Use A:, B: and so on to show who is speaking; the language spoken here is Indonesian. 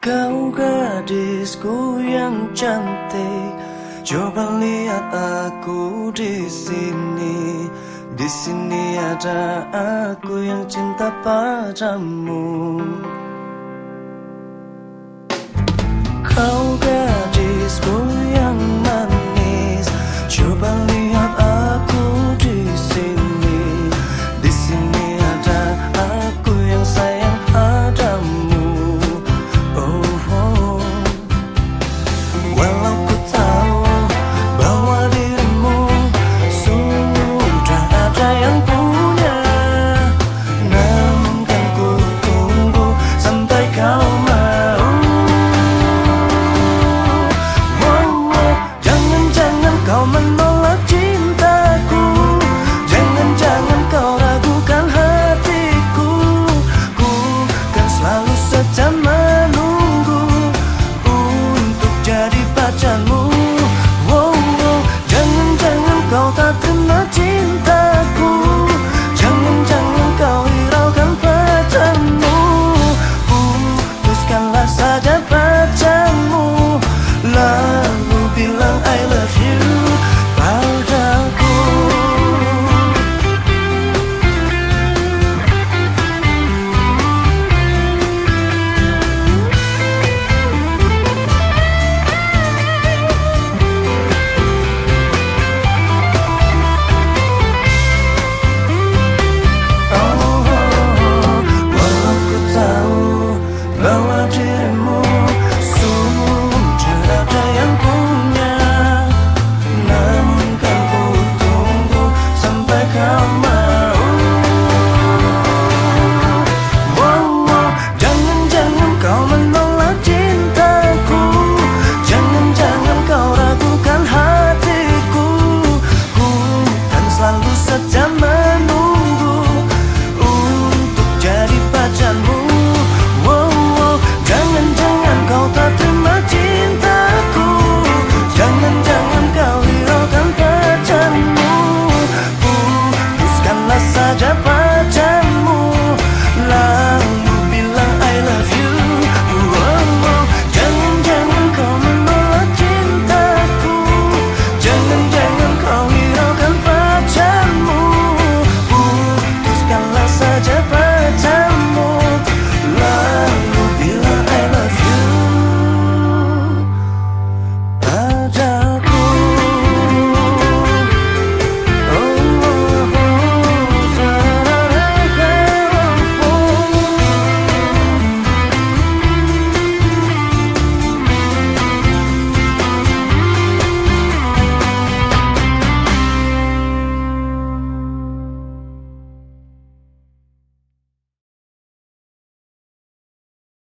A: Kau gadisku yang cantik, coba lihat aku di sini. Di sini ada aku yang cinta padamu. 我把。